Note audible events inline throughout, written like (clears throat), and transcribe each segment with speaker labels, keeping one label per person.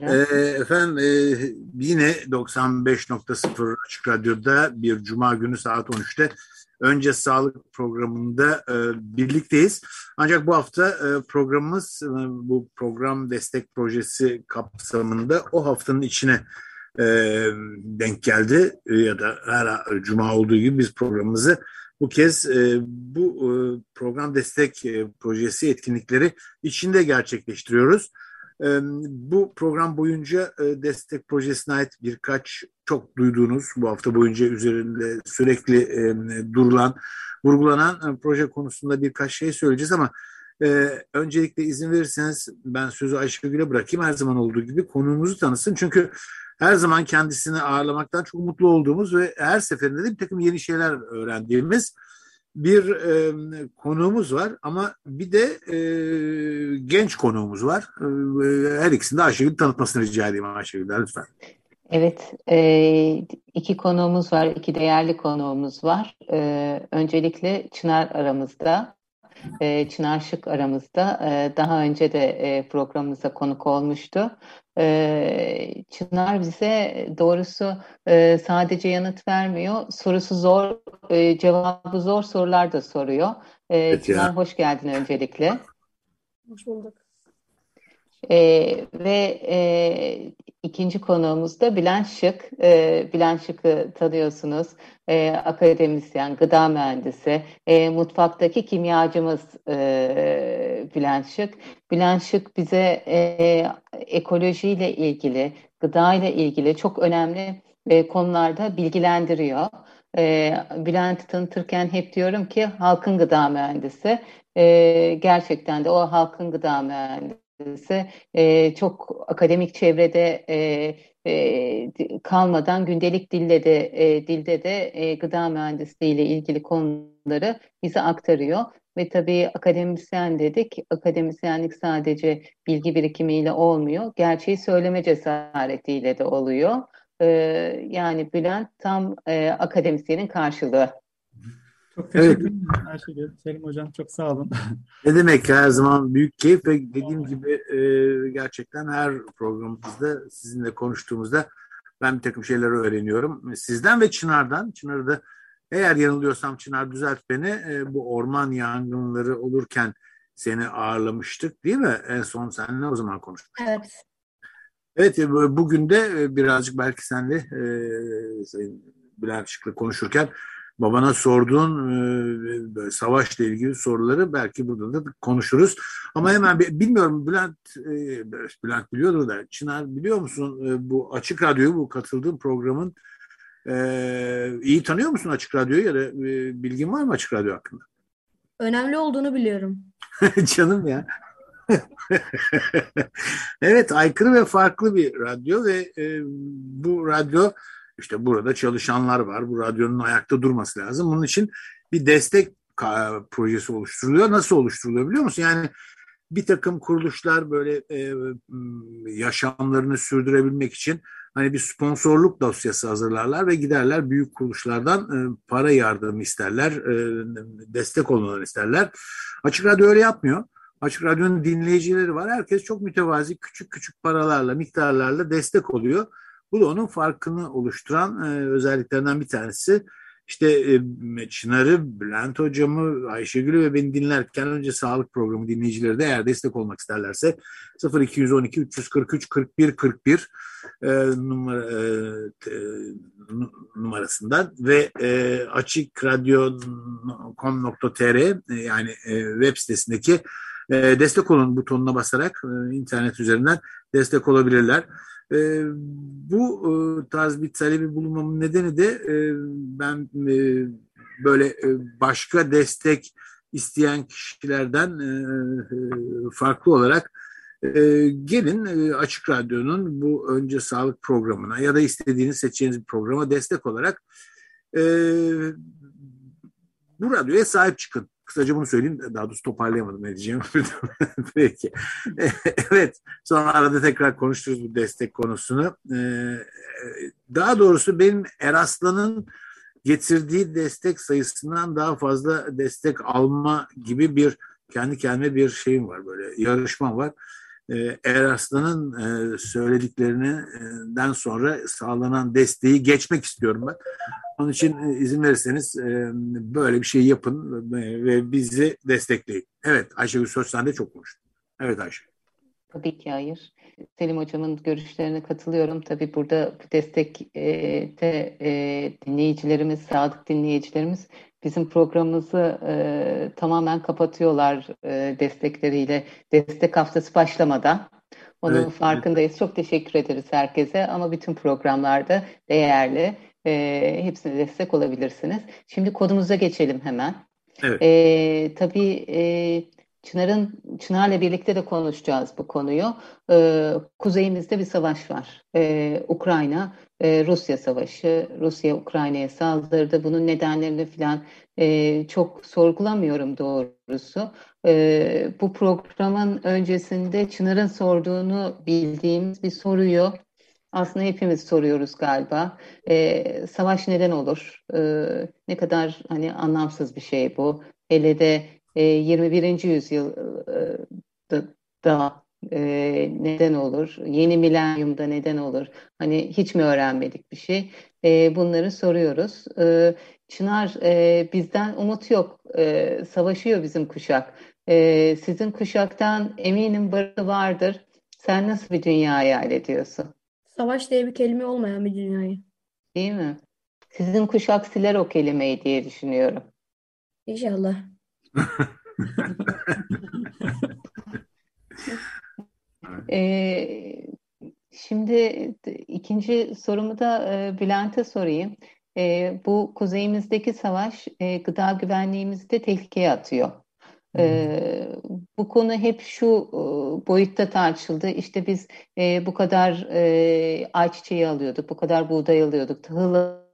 Speaker 1: Ee, efendim e, yine 95.0 Açık Radyo'da bir Cuma günü saat 13'te Önce Sağlık programında e, birlikteyiz. Ancak bu hafta e, programımız e, bu program destek projesi kapsamında o haftanın içine e, denk geldi. E, ya da her Cuma olduğu gibi biz programımızı bu kez e, bu e, program destek e, projesi etkinlikleri içinde gerçekleştiriyoruz. Bu program boyunca destek projesine ait birkaç çok duyduğunuz bu hafta boyunca üzerinde sürekli durulan, vurgulanan proje konusunda birkaç şey söyleyeceğiz ama öncelikle izin verirseniz ben sözü Ayşegül'e bırakayım her zaman olduğu gibi konuğumuzu tanısın. Çünkü her zaman kendisini ağırlamaktan çok mutlu olduğumuz ve her seferinde de bir takım yeni şeyler öğrendiğimiz bir e, konuğumuz var ama bir de e, genç konuğumuz var. E, her ikisini de Ayşegül tanıtmasını rica edeyim Ayşegül'den lütfen.
Speaker 2: Evet, e, iki konuğumuz var, iki değerli konuğumuz var. E, öncelikle Çınar aramızda, e, Çınar Şık aramızda. E, daha önce de e, programımıza konuk olmuştu. E, Çınar bize doğrusu e, sadece yanıt vermiyor, sorusu zor, e, cevabı zor sorular da soruyor. E, evet Çınar ya. hoş geldin öncelikle.
Speaker 3: Hoş bulduk.
Speaker 2: E, ve e, ikinci konuğumuz da Bülent Şık. E, Bülent Şık'ı tanıyorsunuz. E, akademisyen, gıda mühendisi, e, mutfaktaki kimyacımız e, Bülent Şık. Bülent Şık bize e, ekolojiyle ilgili, gıda ile ilgili çok önemli e, konularda bilgilendiriyor. E, Bülent'i tanıtırken hep diyorum ki halkın gıda mühendisi. E, gerçekten de o halkın gıda mühendisi ise e, çok akademik çevrede e, e, kalmadan gündelik dilde de e, dilde de e, gıda mühendisliği ile ilgili konuları bize aktarıyor ve tabii akademisyen dedik. Akademisyenlik sadece bilgi birikimiyle olmuyor. Gerçeği söyleme cesaretiyle de oluyor. E, yani Bülent tam e, akademisyenin karşılığı.
Speaker 3: Çok teşekkür ederim evet. Ayşegül. Selim Hocam çok sağ olun. (laughs)
Speaker 1: Ne demek her zaman büyük keyif ve dediğim gibi e, gerçekten her programımızda sizinle konuştuğumuzda ben bir takım şeyler öğreniyorum. Sizden ve Çınar'dan. Çınar'ı da eğer yanılıyorsam Çınar düzelt beni. E, bu orman yangınları olurken seni ağırlamıştık değil mi? En son seninle o zaman konuşmuştuk.
Speaker 3: Evet.
Speaker 1: Evet e, bugün de e, birazcık belki senle e, Sayın Bülent Şık'la konuşurken babana sorduğun e, böyle savaşla ilgili soruları belki burada da konuşuruz. Ama hemen bilmiyorum Bülent e, Bülent biliyordur da Çınar biliyor musun e, bu Açık Radyo'yu bu katıldığım programın e, iyi tanıyor musun Açık Radyo'yu ya da e, bilgin var mı Açık Radyo hakkında?
Speaker 3: Önemli olduğunu biliyorum. (laughs)
Speaker 1: Canım ya. evet aykırı ve farklı bir radyo ve e, bu radyo işte burada çalışanlar var. Bu radyonun ayakta durması lazım. Bunun için bir destek projesi oluşturuluyor. Nasıl oluşturuluyor biliyor musun? Yani bir takım kuruluşlar böyle e, yaşamlarını sürdürebilmek için hani bir sponsorluk dosyası hazırlarlar ve giderler büyük kuruluşlardan e, para yardımı isterler, e, destek olmalarını isterler. Açık Radyo öyle yapmıyor. Açık Radyo'nun dinleyicileri var. Herkes çok mütevazi küçük küçük paralarla, miktarlarla destek oluyor bu da onun farkını oluşturan e, özelliklerinden bir tanesi. İşte e, Çınar'ı, Bülent Hocam'ı, Ayşegül'ü ve beni dinlerken önce sağlık programı dinleyicileri de eğer destek olmak isterlerse 0212 343 41 41 e, numara, e, numarasından ve e, açıkradyo.com.tr e, yani e, web sitesindeki e, destek olun butonuna basarak e, internet üzerinden destek olabilirler. E, bu e, tarz bir talebi bulunmamın nedeni de e, ben e, böyle e, başka destek isteyen kişilerden e, e, farklı olarak e, gelin e, Açık Radyo'nun bu önce sağlık programına ya da istediğiniz seçeceğiniz bir programa destek olarak e, bu radyoya sahip çıkın. Kısaca bunu söyleyeyim. Daha doğrusu toparlayamadım ne diyeceğimi. (laughs) Peki. evet. Sonra arada tekrar konuşuruz bu destek konusunu. Ee, daha doğrusu benim Eraslan'ın getirdiği destek sayısından daha fazla destek alma gibi bir kendi kendime bir şeyim var böyle yarışma var. Ee, Eraslan'ın e, söylediklerinden sonra sağlanan desteği geçmek istiyorum ben. Onun için e, izin verirseniz e, böyle bir şey yapın ve bizi destekleyin. Evet Ayşegül Söz sen de çok konuştun. Evet Ayşe.
Speaker 2: Tabii ki hayır. Selim Hocam'ın görüşlerine katılıyorum. Tabii burada destekte dinleyicilerimiz, sadık dinleyicilerimiz bizim programımızı e, tamamen kapatıyorlar e, destekleriyle. Destek haftası başlamadan. Onun evet, farkındayız. Evet. Çok teşekkür ederiz herkese ama bütün programlarda değerli. E, hepsine destek olabilirsiniz. Şimdi kodumuza geçelim hemen. Evet. E, tabii e, Çınar'ın Çınar'la birlikte de konuşacağız bu konuyu. Ee, kuzeyimizde bir savaş var. Ee, Ukrayna Rusya savaşı. Rusya Ukrayna'ya saldırdı. Bunun nedenlerini falan çok sorgulamıyorum doğrusu. Bu programın öncesinde Çınar'ın sorduğunu bildiğimiz bir soruyu aslında hepimiz soruyoruz galiba. Savaş neden olur? Ne kadar hani anlamsız bir şey bu. Hele de e, 21. yüzyılda da e, neden olur? Yeni milenyumda neden olur? Hani hiç mi öğrenmedik bir şey? E, bunları soruyoruz. E, Çınar e, bizden umut yok. E, savaşıyor bizim kuşak. E, sizin kuşaktan eminim barı vardır. Sen nasıl bir dünya hayal ediyorsun?
Speaker 4: Savaş diye bir kelime olmayan bir dünyayı.
Speaker 2: Değil mi? Sizin kuşak siler o kelimeyi diye düşünüyorum.
Speaker 4: İnşallah. (laughs) (laughs)
Speaker 2: ee, şimdi ikinci sorumu da e, Bülent'e sorayım. E, bu kuzeyimizdeki savaş e, gıda güvenliğimizi de tehlikeye atıyor. E, bu konu hep şu e, boyutta tartışıldı. İşte biz e, bu kadar e, ayçiçeği alıyorduk, bu kadar buğday alıyorduk, tahıl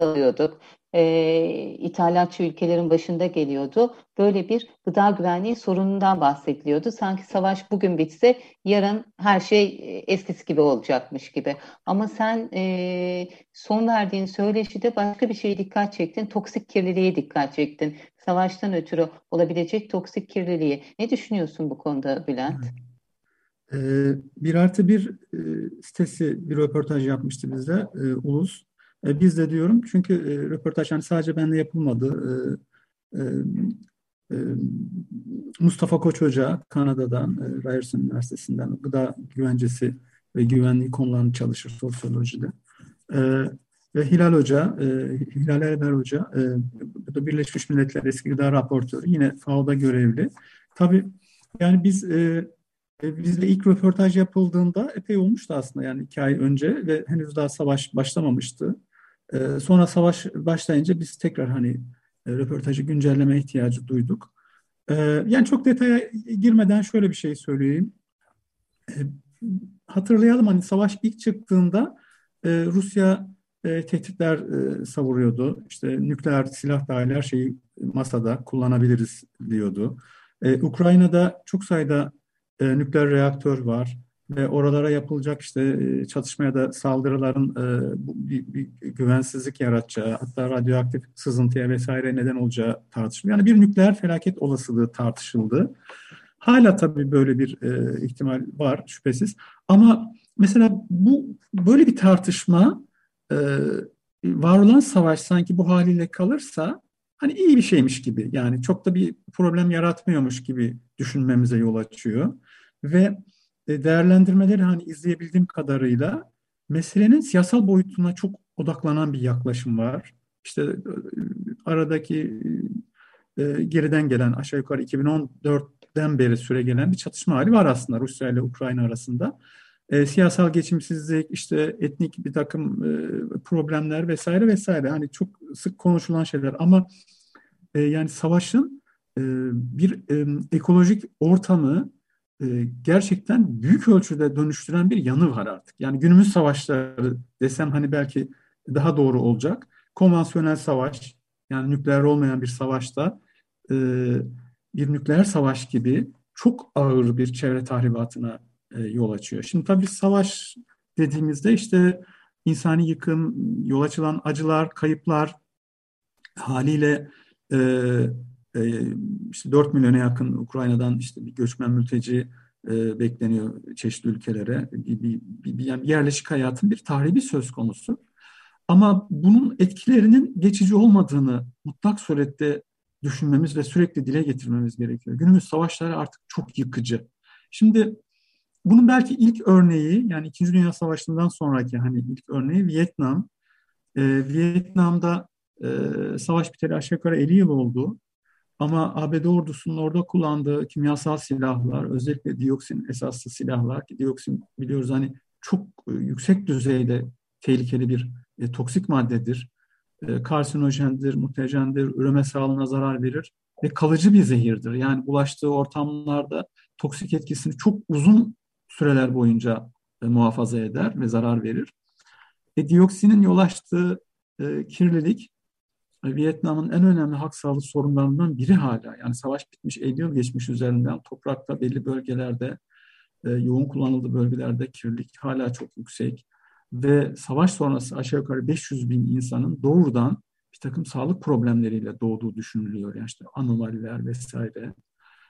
Speaker 2: alıyorduk e, ithalatçı ülkelerin başında geliyordu. Böyle bir gıda güvenliği sorunundan bahsediliyordu. Sanki savaş bugün bitse yarın her şey eskisi gibi olacakmış gibi. Ama sen e, son verdiğin söyleşide başka bir şeye dikkat çektin. Toksik kirliliğe dikkat çektin. Savaştan ötürü olabilecek toksik kirliliği. Ne düşünüyorsun bu konuda Bülent?
Speaker 3: Bir artı bir sitesi bir röportaj yapmıştı bizde Ulus. E, biz de diyorum çünkü e, röportaj hani sadece benle yapılmadı. E, e, Mustafa Koç Hoca Kanada'dan, e, Ryerson Üniversitesi'nden gıda güvencesi ve güvenliği konularını çalışır sosyolojide. E, ve Hilal Hoca, e, Hilal Erber Hoca, e, bu da Birleşmiş Milletler eski gıda raportörü, yine FAO'da görevli. Tabii yani biz e, e, bizde ilk röportaj yapıldığında epey olmuştu aslında yani iki ay önce ve henüz daha savaş başlamamıştı. Ee, sonra savaş başlayınca biz tekrar hani e, röportajı güncelleme ihtiyacı duyduk. Ee, yani çok detaya girmeden şöyle bir şey söyleyeyim. Ee, hatırlayalım hani savaş ilk çıktığında e, Rusya e, tehditler savuruyordu. İşte nükleer silah dahil her şeyi masada kullanabiliriz diyordu. Ukrayna'da çok sayıda nükleer reaktör var ve oralara yapılacak işte e, çatışmaya da saldırıların e, bir, bir güvensizlik yaratacağı, hatta radyoaktif sızıntıya vesaire neden olacağı tartışılıyor. Yani bir nükleer felaket olasılığı tartışıldı. Hala tabii böyle bir e, ihtimal var şüphesiz. Ama mesela bu böyle bir tartışma e, var olan savaş sanki bu haliyle kalırsa hani iyi bir şeymiş gibi yani çok da bir problem yaratmıyormuş gibi düşünmemize yol açıyor. Ve değerlendirmeleri hani izleyebildiğim kadarıyla meselenin siyasal boyutuna çok odaklanan bir yaklaşım var. İşte e, aradaki e, geriden gelen aşağı yukarı 2014'den beri süre gelen bir çatışma hali var aslında Rusya ile Ukrayna arasında. E, siyasal geçimsizlik, işte etnik bir takım e, problemler vesaire vesaire. Hani çok sık konuşulan şeyler ama e, yani savaşın e, bir e, ekolojik ortamı e, gerçekten büyük ölçüde dönüştüren bir yanı var artık. Yani günümüz savaşları desem hani belki daha doğru olacak. Konvansiyonel savaş yani nükleer olmayan bir savaşta e, bir nükleer savaş gibi çok ağır bir çevre tahribatına e, yol açıyor. Şimdi tabii savaş dediğimizde işte insani yıkım, yol açılan acılar, kayıplar haliyle e, e, işte 4 milyona yakın Ukrayna'dan işte bir göçmen mülteci e, bekleniyor çeşitli ülkelere. Bir, bir, bir, yani yerleşik hayatın bir tahribi söz konusu. Ama bunun etkilerinin geçici olmadığını mutlak surette düşünmemiz ve sürekli dile getirmemiz gerekiyor. Günümüz savaşları artık çok yıkıcı. Şimdi bunun belki ilk örneği yani İkinci Dünya Savaşı'ndan sonraki hani ilk örneği Vietnam. Ee, Vietnam'da e, savaş biteli aşağı yukarı 50 yıl oldu. Ama ABD ordusunun orada kullandığı kimyasal silahlar, özellikle dioksin esaslı silahlar, dioksin biliyoruz hani çok e, yüksek düzeyde tehlikeli bir e, toksik maddedir. E, karsinojendir, mutajendir, üreme sağlığına zarar verir ve kalıcı bir zehirdir. Yani bulaştığı ortamlarda toksik etkisini çok uzun süreler boyunca e, muhafaza eder ve zarar verir. E, dioksinin yol açtığı e, kirlilik Vietnam'ın en önemli hak sağlığı sorunlarından biri hala. Yani savaş bitmiş 50 yıl geçmiş üzerinden toprakta belli bölgelerde e, yoğun kullanıldığı bölgelerde kirlilik hala çok yüksek ve savaş sonrası aşağı yukarı 500 bin insanın doğrudan bir takım sağlık problemleriyle doğduğu düşünülüyor. Yani işte anomaliler vesaire.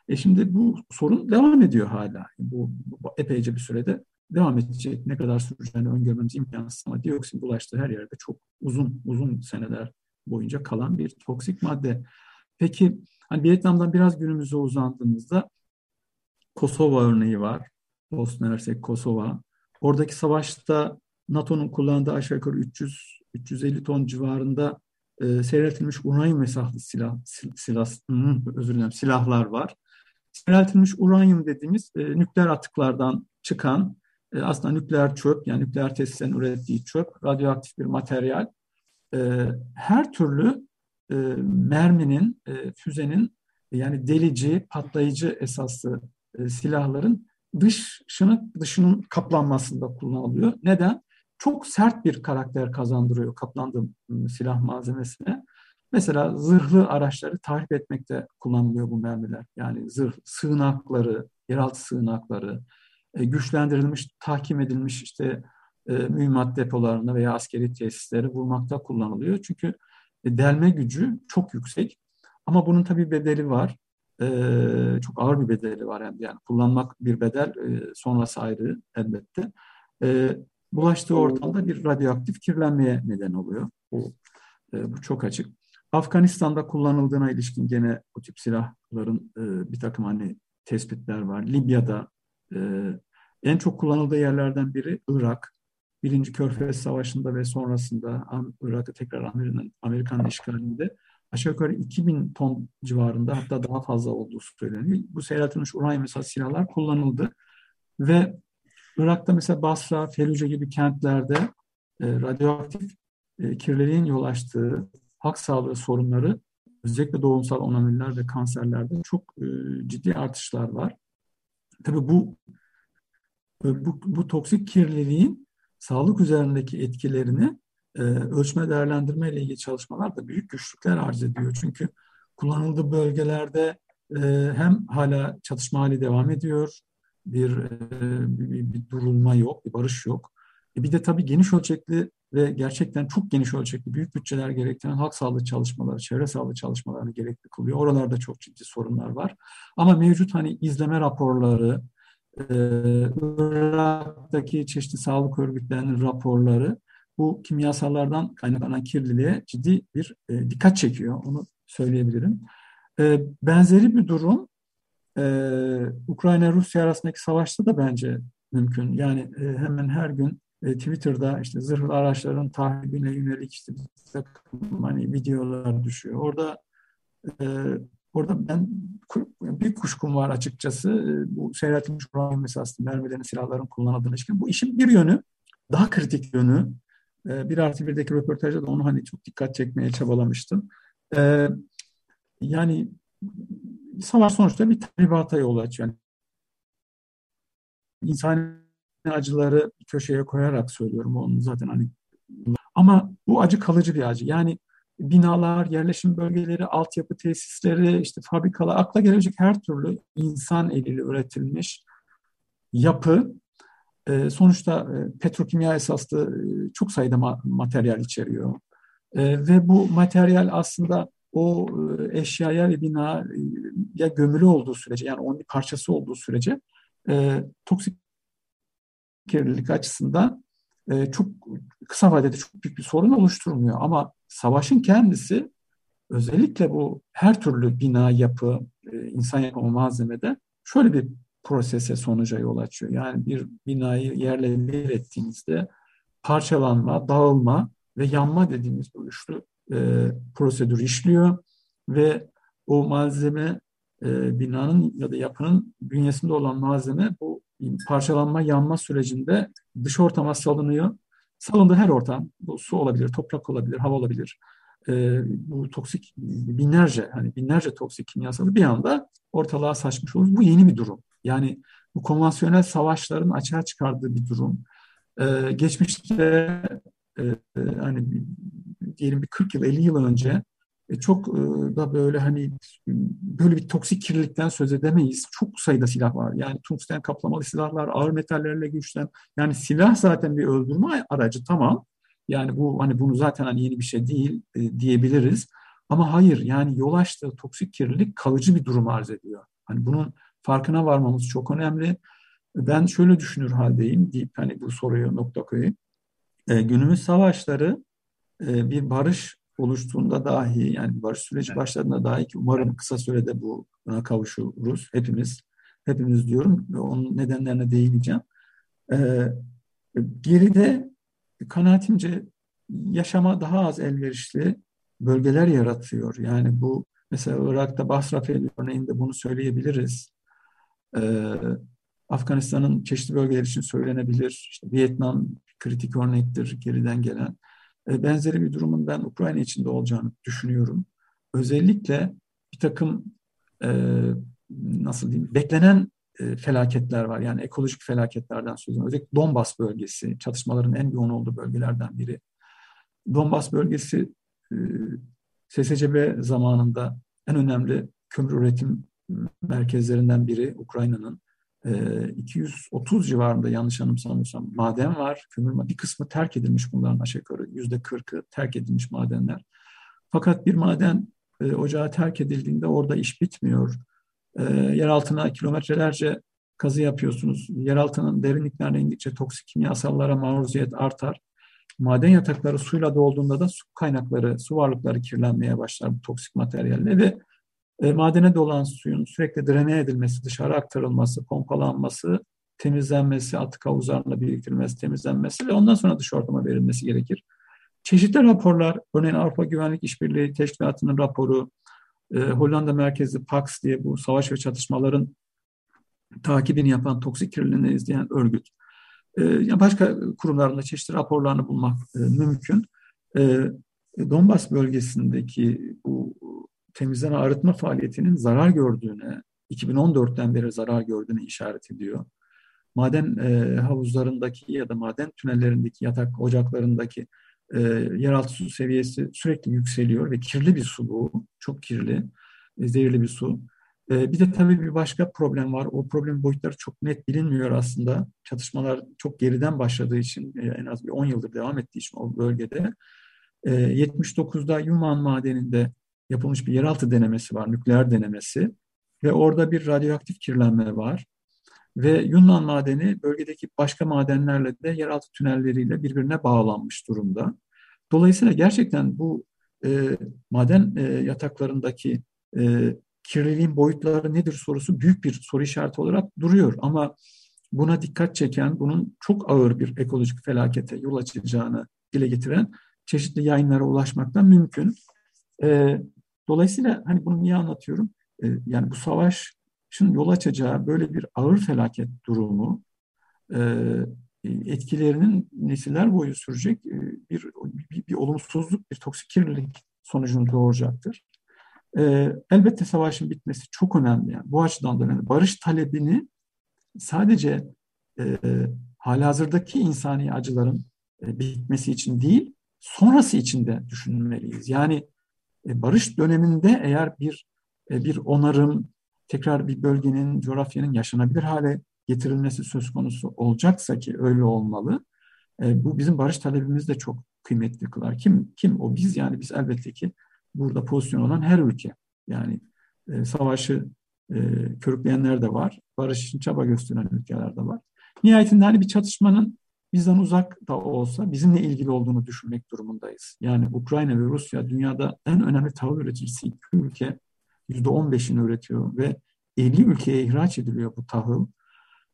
Speaker 3: E şimdi bu sorun devam ediyor hala. Bu, bu epeyce bir sürede devam edecek. Ne kadar süreceğini öngörmemiz imkansız ama dioksin bulaştığı her yerde çok uzun uzun seneler boyunca kalan bir toksik madde. Peki hani Vietnam'dan biraz günümüze uzandığımızda Kosova örneği var. Bosna Hersek, Kosova. Oradaki savaşta NATO'nun kullandığı aşağı yukarı 300 350 ton civarında e, seyreltilmiş uranyum mesaflı silah, silah özür dilerim, silahlar var. Seyreltilmiş uranyum dediğimiz e, nükleer atıklardan çıkan e, aslında nükleer çöp yani nükleer tesislerin ürettiği çöp, radyoaktif bir materyal. E, her türlü e, merminin, e, füzenin yani delici, patlayıcı esaslı e, silahların dışını, dışının kaplanmasında kullanılıyor. Neden? çok sert bir karakter kazandırıyor kaplandığım ıı, silah malzemesine. Mesela zırhlı araçları tahrip etmekte kullanılıyor bu mermiler. Yani zırh sığınakları, yeraltı sığınakları, güçlendirilmiş, tahkim edilmiş işte e, mühimmat depolarına veya askeri tesisleri vurmakta kullanılıyor. Çünkü e, delme gücü çok yüksek. Ama bunun tabii bedeli var. E, çok ağır bir bedeli var yani, yani kullanmak bir bedel, e, sonrası ayrı elbette. E, bulaştığı ortamda bir radyoaktif kirlenmeye neden oluyor. Bu, e, bu çok açık. Afganistan'da kullanıldığına ilişkin gene bu tip silahların e, bir takım hani tespitler var. Libya'da e, en çok kullanıldığı yerlerden biri Irak. Birinci Körfez Savaşı'nda ve sonrasında Irak'ı tekrar Amerikan, Amerikan işgalinde aşağı yukarı 2000 ton civarında hatta daha fazla olduğu söyleniyor. Bu seyreltilmiş uranyum mesela silahlar kullanıldı ve Irak'ta mesela Basra, Felluce gibi kentlerde e, radyoaktif e, kirliliğin yol açtığı hak sağlığı sorunları özellikle doğumsal onamiller ve kanserlerde çok e, ciddi artışlar var. Tabii bu, e, bu, bu toksik kirliliğin sağlık üzerindeki etkilerini e, ölçme değerlendirme ile ilgili çalışmalar da büyük güçlükler arz ediyor. Çünkü kullanıldığı bölgelerde e, hem hala çatışma hali devam ediyor, bir, bir, bir durulma yok, bir barış yok. E bir de tabii geniş ölçekli ve gerçekten çok geniş ölçekli büyük bütçeler gerektiren halk sağlığı çalışmaları, çevre sağlığı çalışmalarını gerekli kılıyor. Oralarda çok ciddi sorunlar var. Ama mevcut hani izleme raporları, e, Irak'taki çeşitli sağlık örgütlerinin raporları bu kimyasallardan kaynaklanan kirliliğe ciddi bir e, dikkat çekiyor. Onu söyleyebilirim. E, benzeri bir durum ee, Ukrayna-Rusya arasındaki savaşta da bence mümkün. Yani e, hemen her gün e, Twitter'da işte zırhlı araçların tahribine yönelik işte hani videolar düşüyor. Orada e, orada ben bir kuşkum var açıkçası. E, bu seyretilmiş uranyum esaslı mermilerin silahların kullanıldığına ilişkin. Bu işin bir yönü, daha kritik yönü. E, bir artı birdeki röportajda da onu hani çok dikkat çekmeye çabalamıştım. E, yani savaş sonuçta bir tahribata yol açıyor. Yani insan acıları köşeye koyarak söylüyorum onu zaten hani ama bu acı kalıcı bir acı. Yani binalar, yerleşim bölgeleri, altyapı tesisleri, işte fabrikalar, akla gelecek her türlü insan eliyle üretilmiş yapı e, sonuçta e, petrokimya esaslı e, çok sayıda ma- materyal içeriyor. E, ve bu materyal aslında o e, eşyaya ve binaya gömülü olduğu sürece yani onun bir parçası olduğu sürece toksik kirlilik açısından çok kısa vadede çok büyük bir sorun oluşturmuyor. Ama savaşın kendisi özellikle bu her türlü bina, yapı, e, insan yapımı malzemede şöyle bir prosese sonuca yol açıyor. Yani bir binayı yerle bir ettiğinizde parçalanma, dağılma ve yanma dediğimiz bu üçlü e, prosedür işliyor ve o malzeme e, binanın ya da yapının bünyesinde olan malzeme bu parçalanma, yanma sürecinde dış ortama salınıyor. Salındığı her ortam, bu su olabilir, toprak olabilir, hava olabilir. E, bu toksik binlerce, hani binlerce toksik kimyasalı bir anda ortalığa saçmış olur. Bu yeni bir durum. Yani bu konvansiyonel savaşların açığa çıkardığı bir durum. E, geçmişte e, hani diyelim bir 40 yıl, 50 yıl önce e, çok e, da böyle hani böyle bir toksik kirlilikten söz edemeyiz. Çok sayıda silah var. Yani tungsten kaplamalı silahlar, ağır metallerle güçlen. Yani silah zaten bir öldürme aracı tamam. Yani bu hani bunu zaten hani yeni bir şey değil e, diyebiliriz. Ama hayır yani yol açtığı toksik kirlilik kalıcı bir durum arz ediyor. Hani bunun farkına varmamız çok önemli. Ben şöyle düşünür haldeyim deyip hani bu soruyu nokta koyayım. E, günümüz savaşları e, bir barış oluştuğunda dahi yani barış süreci başladığında dahi ki umarım kısa sürede buna kavuşuruz hepimiz. Hepimiz diyorum ve onun nedenlerine değineceğim. Ee, geride kanaatimce yaşama daha az elverişli bölgeler yaratıyor. Yani bu mesela Irak'ta Basrafeli örneğinde bunu söyleyebiliriz. Ee, Afganistan'ın çeşitli bölgeler için söylenebilir. İşte Vietnam kritik örnektir geriden gelen. E, benzeri bir durumun ben Ukrayna içinde olacağını düşünüyorum. Özellikle bir takım e, nasıl diyeyim beklenen e, felaketler var. Yani ekolojik felaketlerden söz ediyorum. Özellikle Donbas bölgesi çatışmaların en yoğun olduğu bölgelerden biri. Donbas bölgesi SSCB zamanında en önemli kömür üretim merkezlerinden biri Ukrayna'nın. 230 ee, civarında yanlış anımsamıyorsam maden var. Kömür bir kısmı terk edilmiş bunların aşağı yukarı yüzde 40'ı terk edilmiş madenler. Fakat bir maden e, ocağı terk edildiğinde orada iş bitmiyor. E, yer altına kilometrelerce kazı yapıyorsunuz. Yer altının derinliklerine indikçe toksik kimyasallara maruziyet artar. Maden yatakları suyla dolduğunda da su kaynakları, su varlıkları kirlenmeye başlar bu toksik materyalle ve e, madene dolan suyun sürekli drene edilmesi, dışarı aktarılması, pompalanması, temizlenmesi, atık havuzlarına biriktirilmesi, temizlenmesi ve ondan sonra dış ortama verilmesi gerekir. Çeşitli raporlar, örneğin Avrupa Güvenlik İşbirliği Teşkilatı'nın raporu, e, Hollanda merkezli PAX diye bu savaş ve çatışmaların takibini yapan, toksik kirliliğini izleyen örgüt. E, başka kurumlarında çeşitli raporlarını bulmak e, mümkün. E, Donbas bölgesindeki bu temizleme arıtma faaliyetinin zarar gördüğüne, 2014'ten beri zarar gördüğüne işaret ediyor. Maden e, havuzlarındaki ya da maden tünellerindeki yatak ocaklarındaki e, yeraltı su seviyesi sürekli yükseliyor ve kirli bir su bu, çok kirli, e, zehirli bir su. E, bir de tabii bir başka problem var. O problem boyutları çok net bilinmiyor aslında. Çatışmalar çok geriden başladığı için, e, en az bir 10 yıldır devam ettiği için o bölgede. E, 79'da Yuman madeninde yapılmış bir yeraltı denemesi var, nükleer denemesi ve orada bir radyoaktif kirlenme var. Ve Yunan madeni bölgedeki başka madenlerle de yeraltı tünelleriyle birbirine bağlanmış durumda. Dolayısıyla gerçekten bu e, maden e, yataklarındaki e, kirliliğin boyutları nedir sorusu büyük bir soru işareti olarak duruyor. Ama buna dikkat çeken, bunun çok ağır bir ekolojik felakete yol açacağını dile getiren çeşitli yayınlara ulaşmaktan mümkün. E, Dolayısıyla hani bunu niye anlatıyorum? E, yani bu savaşın yol açacağı böyle bir ağır felaket durumu e, etkilerinin nesiller boyu sürecek e, bir, bir, bir olumsuzluk, bir toksik kirlilik sonucunu doğuracaktır. E, elbette savaşın bitmesi çok önemli. Yani. Bu açıdan da önemli. Barış talebini sadece e, halihazırdaki insani acıların e, bitmesi için değil, sonrası için de düşünmeliyiz. Yani barış döneminde eğer bir e, bir onarım, tekrar bir bölgenin, coğrafyanın yaşanabilir hale getirilmesi söz konusu olacaksa ki öyle olmalı. E, bu bizim barış talebimiz de çok kıymetli kılar. Kim kim o biz yani biz elbette ki burada pozisyon olan her ülke. Yani e, savaşı e, körükleyenler de var. Barış için çaba gösteren ülkeler de var. Nihayetinde hani bir çatışmanın bizden uzak da olsa bizimle ilgili olduğunu düşünmek durumundayız. Yani Ukrayna ve Rusya dünyada en önemli tahıl üreticisi iki ülke. %15'ini üretiyor ve 50 ülkeye ihraç ediliyor bu tahıl.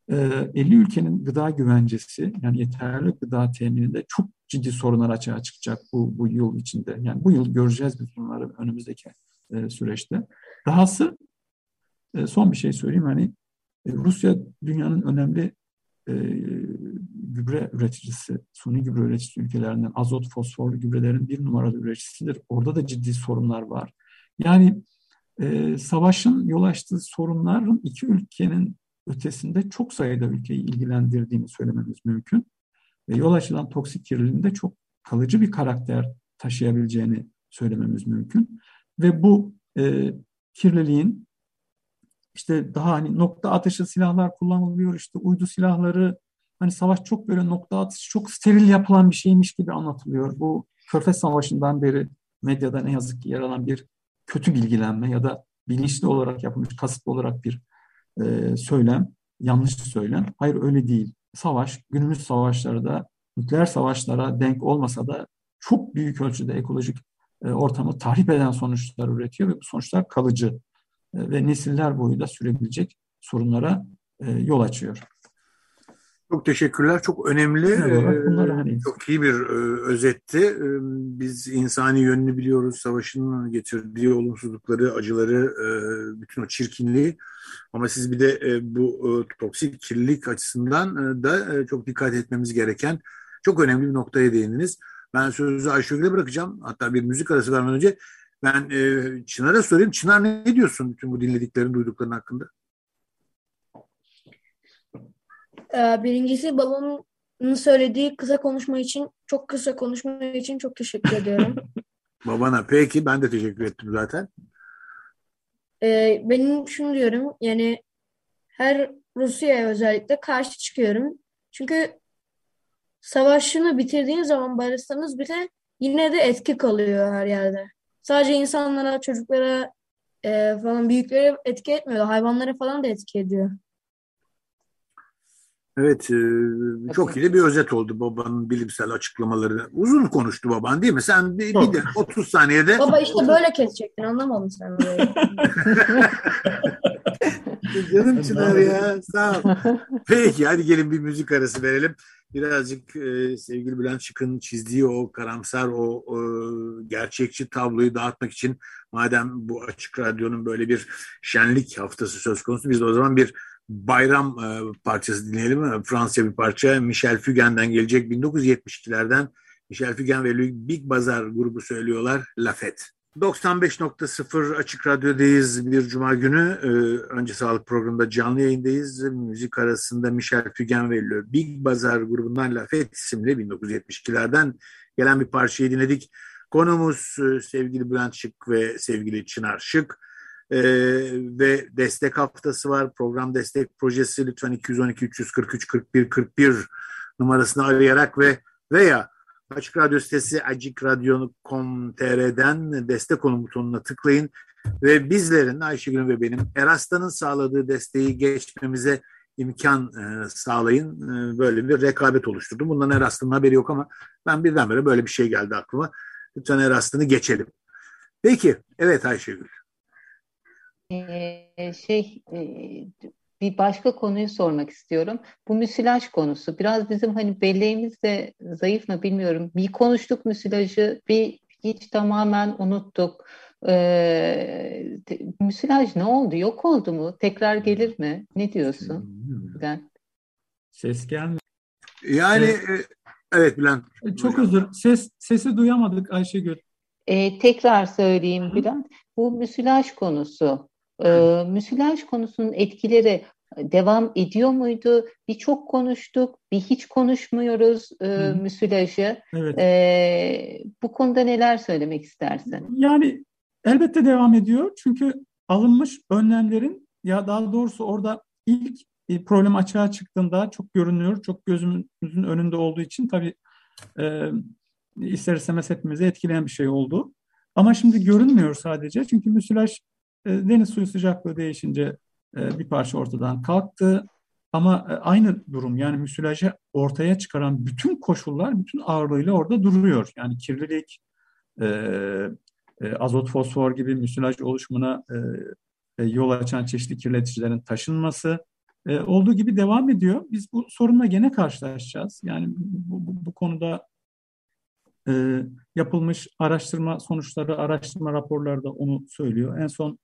Speaker 3: 50 ee, ülkenin gıda güvencesi yani yeterli gıda temininde çok ciddi sorunlar açığa çıkacak bu, bu yıl içinde. Yani bu yıl göreceğiz biz bunları önümüzdeki e, süreçte. Dahası e, son bir şey söyleyeyim hani e, Rusya dünyanın önemli e, gübre üreticisi, suni gübre üreticisi ülkelerinden azot, fosforlu gübrelerin bir numaralı üreticisidir. Orada da ciddi sorunlar var. Yani e, savaşın yol açtığı sorunların iki ülkenin ötesinde çok sayıda ülkeyi ilgilendirdiğini söylememiz mümkün. Ve yol açılan toksik kirliliğin de çok kalıcı bir karakter taşıyabileceğini söylememiz mümkün. Ve bu e, kirliliğin işte daha hani nokta atışı silahlar kullanılıyor, işte uydu silahları, hani savaş çok böyle nokta atışı, çok steril yapılan bir şeymiş gibi anlatılıyor. Bu Körfez Savaşı'ndan beri medyada ne yazık ki yer alan bir kötü bilgilenme ya da bilinçli olarak yapılmış, kasıtlı olarak bir e, söylem, yanlış söylem. Hayır öyle değil. Savaş, günümüz savaşlarda nükleer savaşlara denk olmasa da çok büyük ölçüde ekolojik e, ortamı tahrip eden sonuçlar üretiyor ve bu sonuçlar kalıcı ve nesiller boyu da sürebilecek sorunlara e, yol açıyor.
Speaker 1: Çok teşekkürler. Çok önemli, evet, hani... çok iyi bir özetti. Biz insani yönünü biliyoruz. Savaşın getirdiği olumsuzlukları, acıları, bütün o çirkinliği. Ama siz bir de bu toksik kirlilik açısından da çok dikkat etmemiz gereken çok önemli bir noktaya değindiniz. Ben sözü Ayşegül'e bırakacağım. Hatta bir müzik arası vermeden önce ben Çınar'a sorayım. Çınar ne diyorsun bütün bu dinlediklerin, duydukların hakkında?
Speaker 4: Ee, birincisi babamın söylediği kısa konuşma için, çok kısa konuşma için çok teşekkür ediyorum. (laughs)
Speaker 1: Babana peki ben de teşekkür ettim zaten.
Speaker 4: Ee, benim şunu diyorum yani her Rusya'ya özellikle karşı çıkıyorum. Çünkü savaşını bitirdiğiniz zaman barışsanız bile yine de etki kalıyor her yerde. Sadece insanlara, çocuklara e, falan büyüklere etki etmiyor. Hayvanlara falan da etki ediyor.
Speaker 1: Evet, e, çok iyi de bir özet oldu babanın bilimsel açıklamaları. Uzun konuştu baban değil mi? Sen bir, bir de 30 saniyede...
Speaker 4: Baba işte böyle kesecektin anlamadın sen. (laughs)
Speaker 1: Canım Çınar ya sağ ol. (laughs) Peki hadi gelin bir müzik arası verelim. Birazcık e, sevgili Bülent Şık'ın çizdiği o karamsar o, o gerçekçi tabloyu dağıtmak için madem bu Açık Radyo'nun böyle bir şenlik haftası söz konusu biz de o zaman bir bayram e, parçası dinleyelim. Fransızca bir parça. Michel Fugain'den gelecek 1972'lerden Michel Fugain ve Big Bazar grubu söylüyorlar La Fête. 95.0 Açık Radyo'dayız bir cuma günü. Ee, önce sağlık programında canlı yayındayız. Müzik arasında Michel Fugain ve Le Big Bazar grubundan La Fête isimli 1972'lerden gelen bir parçayı dinledik. Konumuz e, sevgili Bülent Şık ve sevgili Çınar Şık e, ve destek haftası var. Program destek projesi lütfen 212 343 41 41 numarasını arayarak ve veya Açık Radyo sitesi acikradyo.com.tr'den destek olun butonuna tıklayın ve bizlerin Ayşegül ve benim Erasta'nın sağladığı desteği geçmemize imkan e, sağlayın. E, böyle bir rekabet oluşturdum. Bundan Erasta'nın haberi yok ama ben birdenbire böyle bir şey geldi aklıma. Lütfen Erasta'nı geçelim. Peki, evet Ayşegül.
Speaker 2: Ee, şey e, bir başka konuyu sormak istiyorum. Bu müsilaj konusu biraz bizim hani belleğimiz de zayıf mı bilmiyorum. Bir konuştuk müsilajı, bir hiç tamamen unuttuk. Ee, müsilaj ne oldu? Yok oldu mu? Tekrar gelir mi? Ne diyorsun? Ben.
Speaker 3: Ses gelmiyor.
Speaker 1: Yani evet, evet Bülent.
Speaker 3: Çok özür. Ses sesi duyamadık Ayşegül.
Speaker 2: Ee, tekrar söyleyeyim Bülent. Bu müsilaj konusu e, müsilaj konusunun etkileri devam ediyor muydu? Bir çok konuştuk, bir hiç konuşmuyoruz e, müsilajı. Evet. E, bu konuda neler söylemek istersin?
Speaker 3: Yani elbette devam ediyor. Çünkü alınmış önlemlerin ya daha doğrusu orada ilk e, problem açığa çıktığında çok görünüyor, çok gözümüzün önünde olduğu için tabii e, ister istemez hepimizi etkileyen bir şey oldu. Ama şimdi görünmüyor sadece çünkü müsilaj deniz suyu sıcaklığı değişince e, bir parça ortadan kalktı. Ama e, aynı durum yani müsilajı ortaya çıkaran bütün koşullar bütün ağırlığıyla orada duruyor. Yani kirlilik, e, e, azot fosfor gibi müsilaj oluşumuna e, e, yol açan çeşitli kirleticilerin taşınması e, olduğu gibi devam ediyor. Biz bu sorunla gene karşılaşacağız. Yani bu, bu, bu konuda e, yapılmış araştırma sonuçları, araştırma raporları da onu söylüyor. En son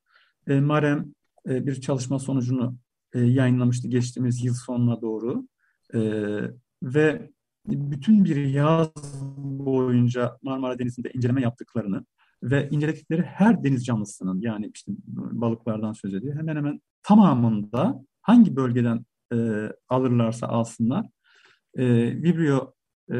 Speaker 3: e, Marem e, bir çalışma sonucunu e, yayınlamıştı geçtiğimiz yıl sonuna doğru. E, ve bütün bir yaz boyunca Marmara Denizi'nde inceleme yaptıklarını ve inceledikleri her deniz canlısının yani işte balıklardan söz ediyor hemen hemen tamamında hangi bölgeden e, alırlarsa alsınlar e, Vibrio e,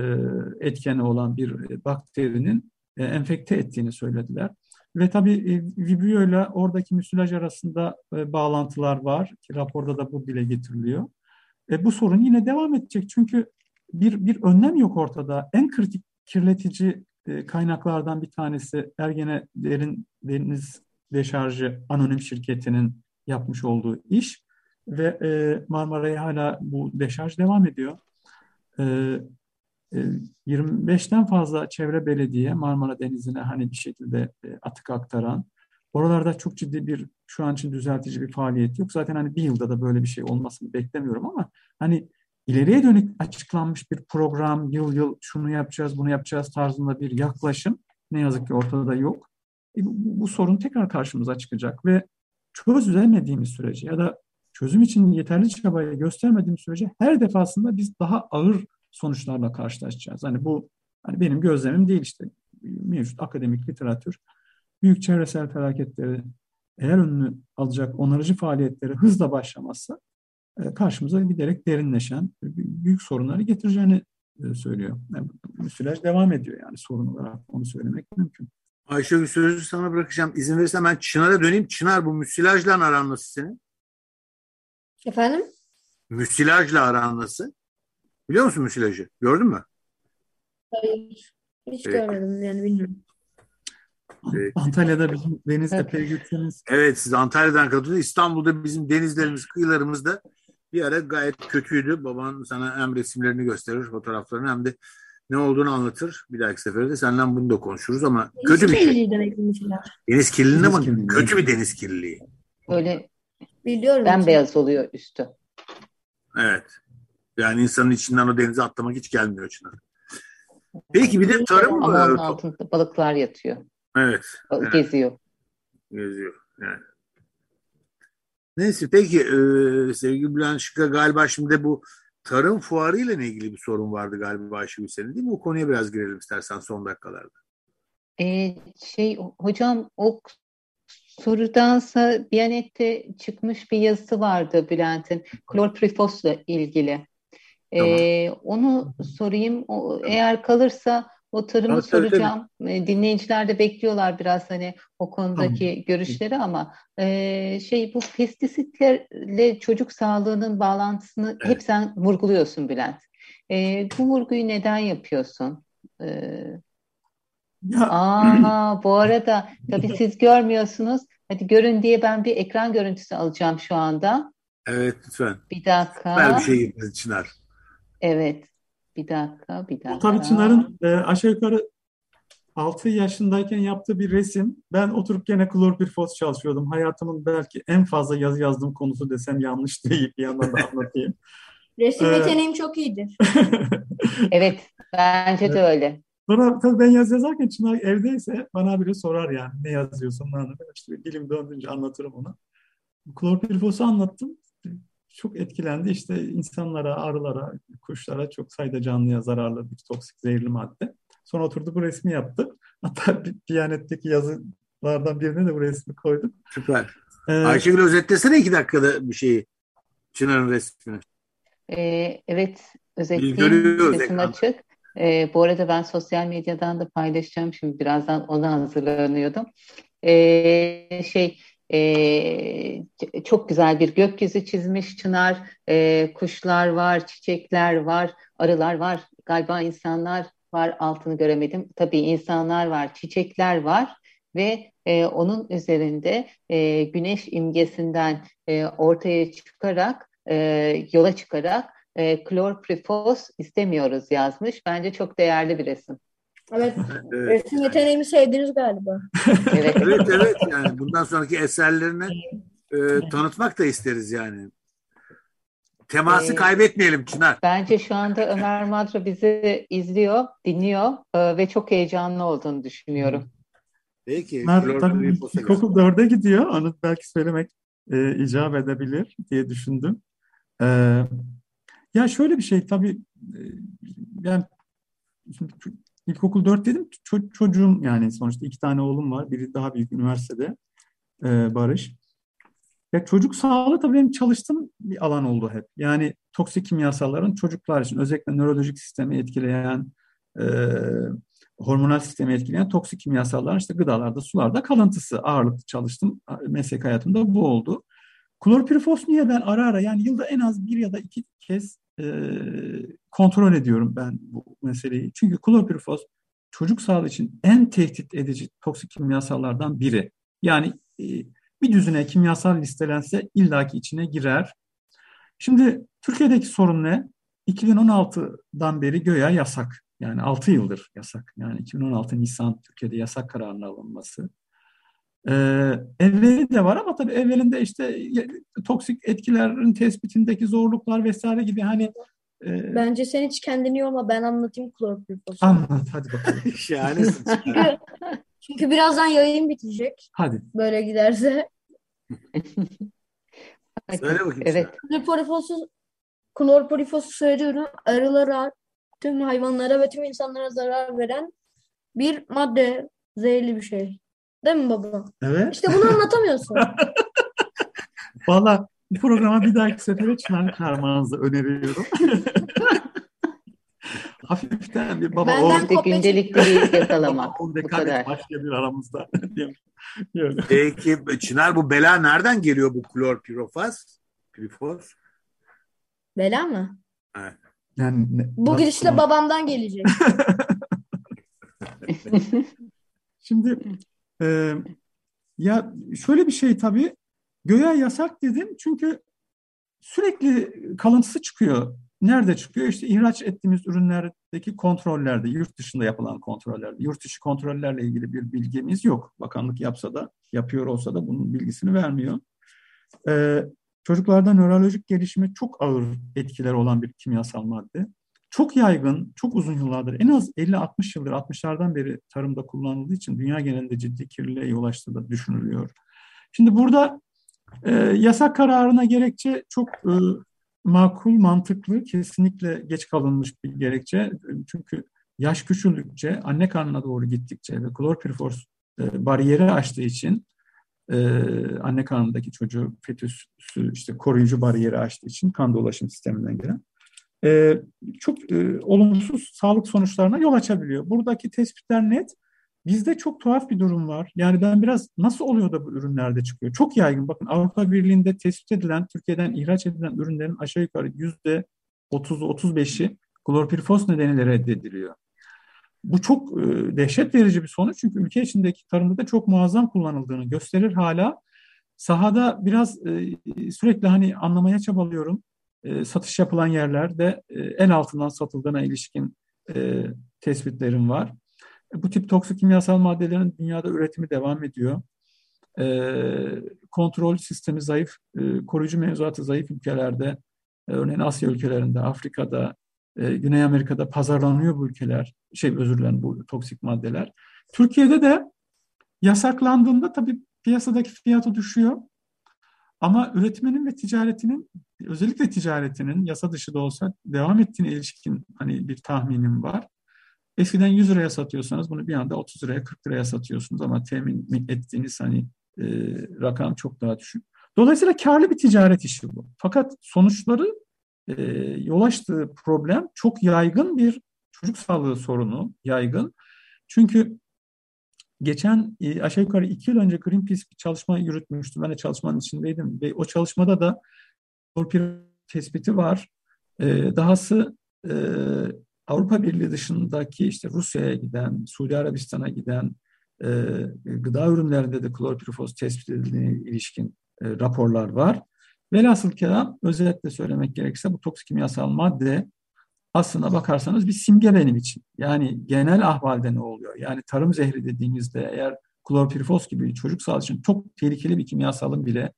Speaker 3: etkeni olan bir bakterinin e, enfekte ettiğini söylediler. Ve tabii e, Vibrio ile oradaki müsilaj arasında e, bağlantılar var raporda da bu dile getiriliyor. E, bu sorun yine devam edecek çünkü bir, bir önlem yok ortada. En kritik kirletici e, kaynaklardan bir tanesi Ergene Derin Deniz Deşarjı Anonim Şirketi'nin yapmış olduğu iş ve Marmara'ya hala bu deşarj devam ediyor. 25'ten e, fazla çevre belediye Marmara Denizi'ne hani bir şekilde e, atık aktaran, oralarda çok ciddi bir şu an için düzeltici bir faaliyet yok. Zaten hani bir yılda da böyle bir şey olmasını beklemiyorum ama hani ileriye dönük açıklanmış bir program, yıl yıl şunu yapacağız, bunu yapacağız tarzında bir yaklaşım ne yazık ki ortada yok. E, bu, bu sorun tekrar karşımıza çıkacak ve çözemediğimiz sürece ya da çözüm için yeterli çabayı göstermediğimiz sürece her defasında biz daha ağır sonuçlarla karşılaşacağız. Hani bu hani benim gözlemim değil işte mevcut akademik literatür büyük çevresel felaketleri eğer önünü alacak onarıcı faaliyetleri hızla başlamazsa e, karşımıza giderek derinleşen büyük sorunları getireceğini e, söylüyor. Yani bu süreç devam ediyor yani sorun olarak onu söylemek mümkün.
Speaker 1: Ayşegül sözü sana bırakacağım. İzin verirsen ben Çınar'a döneyim. Çınar bu müsilajla aran nasıl senin?
Speaker 4: Efendim?
Speaker 1: Müsilajla aran nasıl? Biliyor musun müsilajı? Gördün mü?
Speaker 4: Hayır. Hiç Peki. görmedim yani bilmiyorum.
Speaker 3: Evet. Antalya'da bizim deniz evet. epey güçleniz.
Speaker 1: Evet siz Antalya'dan katılıyorsunuz. İstanbul'da bizim denizlerimiz, kıyılarımızda bir ara gayet kötüydü. Baban sana hem resimlerini gösterir, fotoğraflarını hem de ne olduğunu anlatır. Bir dahaki seferde senden bunu da konuşuruz ama deniz kötü bir şey. Demek deniz kirliliği ama kirliliği. kötü bir deniz kirliliği.
Speaker 2: Öyle biliyorum. Bembeyaz oluyor üstü.
Speaker 1: Evet. Yani insanın içinden o denize atlamak hiç gelmiyor Çınar. Peki bir de tarım
Speaker 2: Ama onun altında balıklar yatıyor.
Speaker 1: Evet.
Speaker 2: evet. Geziyor.
Speaker 1: Geziyor. Yani. Neyse peki e, sevgili Bülent Şık'a galiba şimdi bu tarım fuarı ile ilgili bir sorun vardı galiba Ayşegül senin değil mi? O konuya biraz girelim istersen son dakikalarda.
Speaker 2: Ee, şey hocam o sorudansa Biyanet'te çıkmış bir yazısı vardı Bülent'in klorprifosla ilgili. Tamam. Ee, onu sorayım. O, eğer kalırsa o tarımı tabii, soracağım. Tabii. Ee, dinleyiciler de bekliyorlar biraz hani o konudaki tamam. görüşleri ama e, şey bu pestisitlerle çocuk sağlığının bağlantısını evet. hep sen vurguluyorsun Bülent. E, bu vurguyu neden yapıyorsun? E, ya. Aa, (clears throat) bu arada tabii siz görmüyorsunuz. Hadi görün diye ben bir ekran görüntüsü alacağım şu anda.
Speaker 1: Evet lütfen.
Speaker 2: Bir dakika.
Speaker 1: Ben bir şey yapayım Çınar.
Speaker 2: Evet. Bir dakika, bir dakika.
Speaker 3: Tabii Çınar'ın e, aşağı yukarı 6 yaşındayken yaptığı bir resim. Ben oturup gene klorpirfos çalışıyordum. Hayatımın belki en fazla yazı yazdığım konusu desem yanlış (laughs) değil. Bir yandan da anlatayım. (laughs)
Speaker 4: Resim ee, yeteneğim çok iyidir. (laughs)
Speaker 2: evet, bence de öyle.
Speaker 3: Sonra tabii ben yaz yazarken Çınar evdeyse bana biri sorar yani ne yazıyorsun lan? İşte dilim döndüğünce anlatırım ona. Klorpirfosu anlattım çok etkilendi. İşte insanlara, arılara, kuşlara çok sayıda canlıya zararlı bir toksik zehirli madde. Sonra oturdu bu resmi yaptı. (laughs) Hatta Diyanet'teki yazılardan birine de bu resmi koyduk.
Speaker 1: Süper. Ee, Ayşegül özetlesene iki dakikada bir şeyi. Çınar'ın resmini.
Speaker 2: Ee, evet, özetleyeyim. Sesim açık. Ee, bu arada ben sosyal medyadan da paylaşacağım. Şimdi birazdan ona hazırlanıyordum. Ee, şey, ee, çok güzel bir gökyüzü çizmiş Çınar. Ee, kuşlar var, çiçekler var, arılar var. Galiba insanlar var, altını göremedim. Tabii insanlar var, çiçekler var. Ve e, onun üzerinde e, güneş imgesinden e, ortaya çıkarak, e, yola çıkarak e, klorpifos istemiyoruz yazmış. Bence çok değerli bir resim.
Speaker 4: Evet, (laughs)
Speaker 1: Evet.
Speaker 4: resim yeteneğimi sevdiniz galiba.
Speaker 2: Evet. (laughs)
Speaker 1: evet evet yani bundan sonraki eserlerini e, tanıtmak da isteriz yani. Teması
Speaker 2: Ee,
Speaker 1: kaybetmeyelim Çınar.
Speaker 2: Bence şu anda Ömer Madra bizi izliyor, dinliyor e, ve çok heyecanlı olduğunu düşünüyorum.
Speaker 1: Peki.
Speaker 3: İlkokul dörde gidiyor. Onu belki söylemek e, icap edebilir diye düşündüm. E, ya şöyle bir şey tabii e, yani ilkokul dört dedim ço- çocuğum yani sonuçta iki tane oğlum var. Biri daha büyük üniversitede e, Barış. Ya çocuk sağlığı tabii benim çalıştığım bir alan oldu hep. Yani toksik kimyasalların çocuklar için özellikle nörolojik sistemi etkileyen, e, hormonal sistemi etkileyen toksik kimyasalların işte gıdalarda, sularda kalıntısı ağırlıklı çalıştım. Meslek hayatımda bu oldu. Klorpirifos niye ben ara ara yani yılda en az bir ya da iki kez e, kontrol ediyorum ben bu meseleyi. Çünkü klorpirifos çocuk sağlığı için en tehdit edici toksik kimyasallardan biri. Yani e, bir düzine kimyasal listelense illaki içine girer. Şimdi Türkiye'deki sorun ne? 2016'dan beri göya yasak. Yani 6 yıldır yasak. Yani 2016 Nisan Türkiye'de yasak kararının alınması. Ee, evveli de var ama tabii evvelinde işte toksik etkilerin tespitindeki zorluklar vesaire gibi hani e,
Speaker 4: Bence sen hiç kendini yorma ben anlatayım klorpirifos'u.
Speaker 3: anlat hadi bakalım. (laughs)
Speaker 1: Şahanesin.
Speaker 4: Çünkü, çünkü birazdan yayın bitecek
Speaker 3: Hadi.
Speaker 4: böyle giderse. (laughs)
Speaker 1: Söyle bakayım.
Speaker 2: Evet.
Speaker 4: Klorpirifosu, klorpirifosu söylüyorum. Arılara, tüm hayvanlara ve tüm insanlara zarar veren bir madde, zehirli bir şey. Değil mi baba?
Speaker 3: Evet.
Speaker 4: İşte bunu anlatamıyorsun. (laughs)
Speaker 3: Valla bu programa bir dahaki sefere Çınar çağırmanızı öneriyorum. (laughs) Hafiften bir baba
Speaker 4: Benden
Speaker 2: İşte
Speaker 4: kopya
Speaker 2: gündelikte bir yakalamak. (laughs) kadar.
Speaker 3: rekabet başlayabilir aramızda. Diyorum.
Speaker 1: Peki Çınar bu bela nereden geliyor bu klorpirofos? Pirifos?
Speaker 4: Bela mı?
Speaker 3: yani ne-
Speaker 4: Bu gidişle babamdan gelecek.
Speaker 3: Şimdi e, ya şöyle bir şey tabii göğe yasak dedim çünkü sürekli kalıntısı çıkıyor. Nerede çıkıyor? İşte ihraç ettiğimiz ürünlerdeki kontrollerde, yurt dışında yapılan kontrollerde. Yurt dışı kontrollerle ilgili bir bilgimiz yok. Bakanlık yapsa da, yapıyor olsa da bunun bilgisini vermiyor. Ee, çocuklarda nörolojik gelişime çok ağır etkileri olan bir kimyasal madde. Çok yaygın, çok uzun yıllardır, en az 50-60 yıldır, 60'lardan beri tarımda kullanıldığı için dünya genelinde ciddi kirliliğe yol açtığı da düşünülüyor. Şimdi burada e, yasak kararına gerekçe çok e, makul, mantıklı, kesinlikle geç kalınmış bir gerekçe. Çünkü yaş küçüldükçe, anne karnına doğru gittikçe ve klorpirifos e, bariyeri aştığı için e, anne karnındaki çocuğu fetüsü işte koruyucu bariyeri aştığı için kan dolaşım sisteminden gelen e, çok e, olumsuz sağlık sonuçlarına yol açabiliyor. Buradaki tespitler net. Bizde çok tuhaf bir durum var. Yani ben biraz nasıl oluyor da bu ürünlerde çıkıyor? Çok yaygın. Bakın Avrupa Birliği'nde tespit edilen, Türkiye'den ihraç edilen ürünlerin aşağı yukarı yüzde 30'u 35'i klorpirifos nedeniyle reddediliyor. Bu çok e, dehşet verici bir sonuç çünkü ülke içindeki tarımda da çok muazzam kullanıldığını gösterir hala. Sahada biraz e, sürekli hani anlamaya çabalıyorum. E, satış yapılan yerlerde e, el altından satıldığına ilişkin e, tespitlerim var. Bu tip toksik kimyasal maddelerin dünyada üretimi devam ediyor. Kontrol sistemi zayıf, koruyucu mevzuatı zayıf ülkelerde, örneğin Asya ülkelerinde, Afrika'da, Güney Amerika'da pazarlanıyor bu ülkeler, şey özür dilerim bu toksik maddeler. Türkiye'de de yasaklandığında tabii piyasadaki fiyatı düşüyor. Ama üretmenin ve ticaretinin özellikle ticaretinin yasa dışı da olsa devam ettiğine ilişkin hani bir tahminim var. Eskiden 100 liraya satıyorsanız bunu bir anda 30 liraya 40 liraya satıyorsunuz ama temin ettiğiniz hani e, rakam çok daha düşük. Dolayısıyla karlı bir ticaret işi bu. Fakat sonuçları e, yol açtığı problem çok yaygın bir çocuk sağlığı sorunu, yaygın. Çünkü geçen e, aşağı yukarı iki yıl önce Greenpeace bir çalışma yürütmüştü. Ben de çalışmanın içindeydim ve o çalışmada da torpil tespiti var. E, dahası e, Avrupa Birliği dışındaki işte Rusya'ya giden, Suudi Arabistan'a giden e, gıda ürünlerinde de klorpirifoz tespit edildiğine ilişkin e, raporlar var. Velhasıl kelam özetle söylemek gerekirse bu toksik kimyasal madde aslına bakarsanız bir simge benim için. Yani genel ahvalde ne oluyor? Yani tarım zehri dediğimizde eğer klorpirifoz gibi çocuk sağlığı için çok tehlikeli bir kimyasalın bile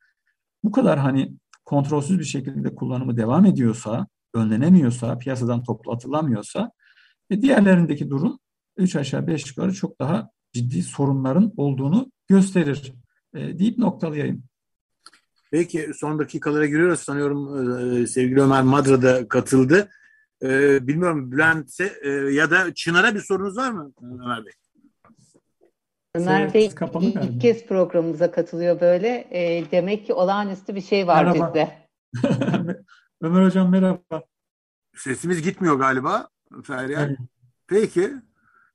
Speaker 3: bu kadar hani kontrolsüz bir şekilde kullanımı devam ediyorsa, önlenemiyorsa, piyasadan toplatılamıyorsa ve diğerlerindeki durum 3 aşağı 5 yukarı çok daha ciddi sorunların olduğunu gösterir e, deyip noktalayayım.
Speaker 1: Peki son dakikalara giriyoruz. Sanıyorum e, sevgili Ömer Madra'da katıldı. E, bilmiyorum Bülent'e e, ya da Çınar'a bir sorunuz var mı Ömer Bey?
Speaker 2: Ömer Bey ilk kez programımıza katılıyor böyle. E, demek ki olağanüstü bir şey var merhaba. bizde. (laughs)
Speaker 3: Ömer Hocam merhaba.
Speaker 1: Sesimiz gitmiyor galiba Feryal. Evet. Peki.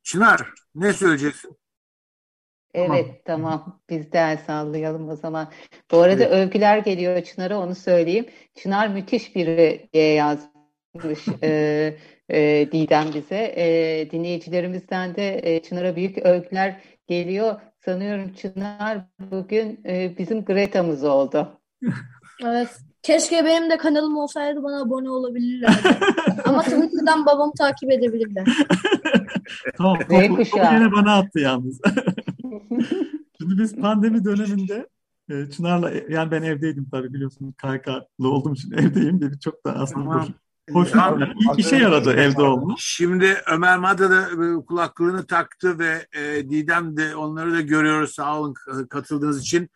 Speaker 1: Çınar ne söyleyeceksin?
Speaker 2: Evet tamam. tamam. Biz de el sallayalım o zaman. Bu arada evet. övgüler geliyor Çınar'a onu söyleyeyim. Çınar müthiş biri diye yazmış e, e, Didem bize. E, dinleyicilerimizden de e, Çınar'a büyük övgüler geliyor. Sanıyorum Çınar bugün e, bizim Greta'mız oldu.
Speaker 4: Evet. Keşke benim de kanalım olsaydı bana abone olabilirlerdi. (laughs) Ama Twitter'dan babamı takip edebilirler. (laughs)
Speaker 3: tamam. Topu, topu yine bana attı yalnız. (laughs) Şimdi biz pandemi döneminde Çınar'la yani ben evdeydim tabii biliyorsunuz KYK'lı olduğum için evdeyim dedi çok da aslında tamam. Hoş. Hoş tamam. işe yaradı evde olmuş.
Speaker 1: Şimdi Ömer Madra da e, kulaklığını taktı ve e, Didem de onları da görüyoruz. Sağ olun katıldığınız için.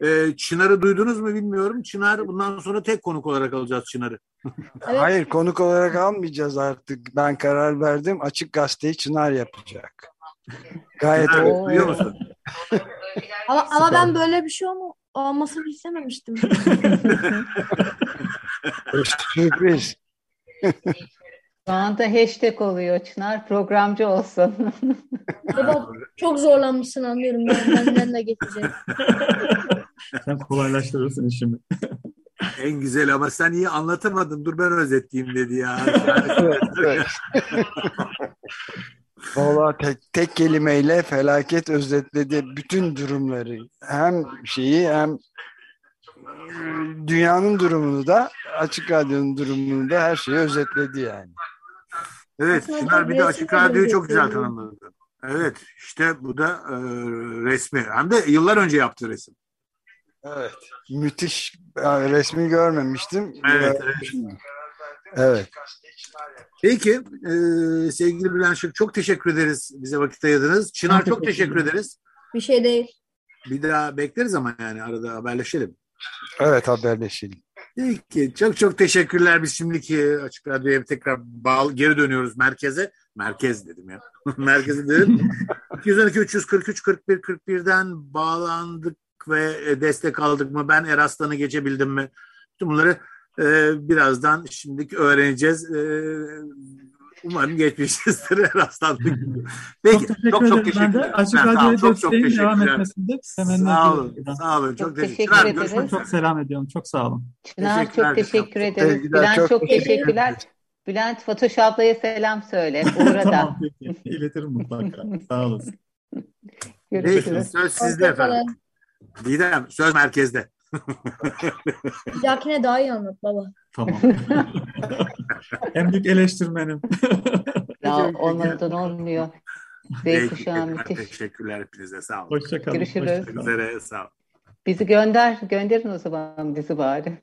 Speaker 1: E, Çınar'ı duydunuz mu bilmiyorum. Çınar bundan sonra tek konuk olarak alacağız Çınar'ı.
Speaker 5: evet. (laughs) Hayır konuk olarak almayacağız artık. Ben karar verdim. Açık gazeteyi Çınar yapacak. Gayet
Speaker 1: evet, duyuyor musun? (laughs)
Speaker 4: ama, ama ben böyle bir şey olma, olmasını istememiştim. (laughs)
Speaker 5: Sürpriz.
Speaker 2: Şu anda hashtag oluyor Çınar programcı olsun.
Speaker 4: Baba çok zorlanmışsın anlıyorum. Ben, benden de geçecek. (laughs)
Speaker 3: Sen kolaylaştırırsın işimi.
Speaker 1: En güzel ama sen iyi anlatamadın. Dur ben özetleyeyim dedi ya. evet, evet.
Speaker 5: Valla tek, tek kelimeyle felaket özetledi bütün durumları. Hem şeyi hem dünyanın durumunu da açık radyonun durumunu da her şeyi özetledi yani.
Speaker 1: Evet, Çınar bir de açık radyoyu çok güzel tanımladı. Evet, işte bu da e, resmi. Hem de yıllar önce yaptığı resim.
Speaker 5: Evet, müthiş. Yani resmi görmemiştim.
Speaker 1: Evet, evet.
Speaker 5: Evet.
Speaker 1: Peki e, sevgili Bülent Şık çok teşekkür ederiz bize vakit ayırdınız. Çınar çok teşekkür ederiz.
Speaker 4: Bir şey değil.
Speaker 1: Bir daha bekleriz ama yani arada haberleşelim.
Speaker 5: Evet haberleşelim.
Speaker 1: Peki çok çok teşekkürler. Biz şimdiki Açık Radyo'ya tekrar bağlı, geri dönüyoruz merkeze. Merkez dedim ya. (laughs) Merkeze dedim. 212 343 41 41'den bağlandık ve destek aldık mı? Ben Eraslan'ı geçebildim mi? Tüm bunları e, birazdan şimdilik öğreneceğiz. E, umarım geçmişizdir rastlandık. (laughs)
Speaker 3: Peki, çok teşekkür çok, çok teşekkür ederim. Açık Radyo'ya desteğin devam etmesinde
Speaker 1: sağ olun, sağ olun. Çok, çok teşekkür, teşekkür
Speaker 2: ederiz. Çok,
Speaker 3: çok selam ediyorum. Çok sağ olun.
Speaker 2: Çınar çok teşekkür ederiz. Bülent çok, çok teşekkürler. Bülent Fatoş ablaya selam söyle. (laughs) Uğur'a
Speaker 3: tamam peki. İletirim mutlaka. (laughs) sağ olasın.
Speaker 1: Görüşürüz. Peki, söz sizde efendim. Didem söz merkezde. (laughs)
Speaker 4: Bir daha iyi anlat baba.
Speaker 3: Tamam. (laughs) en büyük eleştirmenim.
Speaker 2: ya olmadan olmuyor. Z kuşağı müthiş.
Speaker 1: Teşekkürler hepinize sağ olun.
Speaker 3: Hoşçakalın.
Speaker 2: Görüşürüz.
Speaker 1: Görüşmek üzere sağ olun.
Speaker 2: Bizi gönder, gönderin o zaman bizi bari.